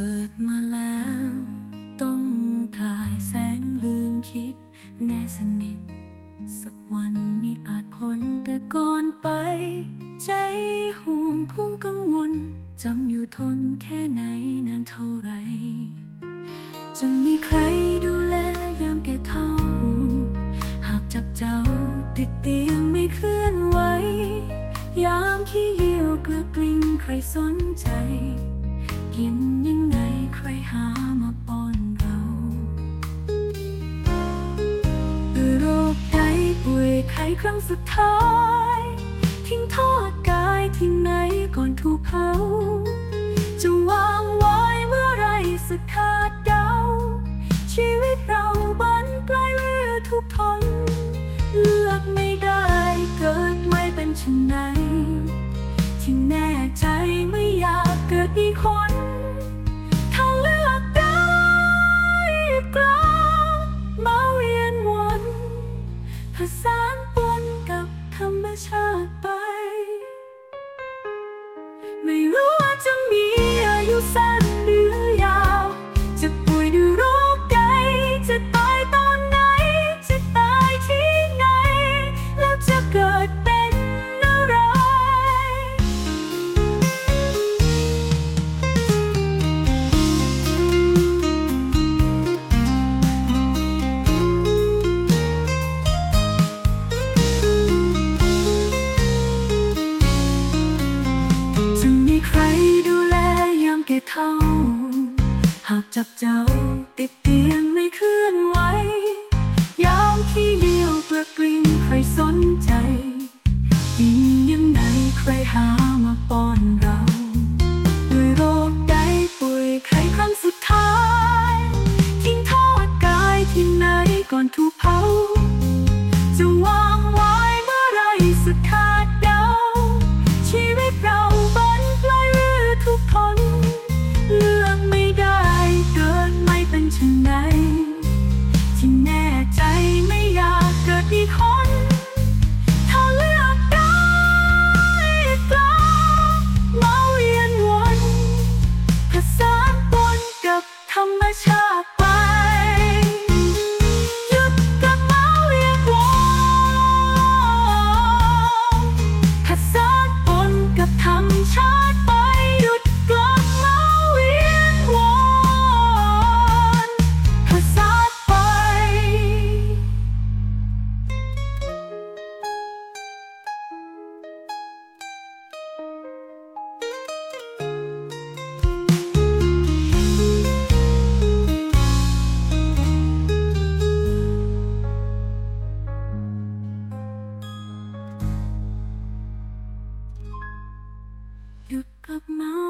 กิดมาแล้ว ต้องกายแสงลืมคิด แน่สนิท สักวันนี้อาจพ้นแต่ก่อนไป ใจห่วงพุ่งกังวล จำอยู่ทนแค่ไหนนานเท่าไร จะมีใครดูแลยามแก่เท่า หากจับเจ้าติดเตียงไม่เคลื่อนไหว ยามขี้เหี่ยวเกลือกลิ้งใครสนใจ กินยังไงใครหามาปอนเราโรคใดป่วยไข้ครั้งสุดท้าย ทิ้งทอดกายที่ไหนก่อนถูกเผาจะวางไว้เมื่อไรสักขาดเดา ชีวิตเราบันปลายเรือทุกทน เลือกไม่ได้เกิดไม่เป็นเช่นไหนที่แน่ใจไม่อยากเกิดอีกคน อ เท่าหากจับเจ้าติดติด ธรรมชาติ ห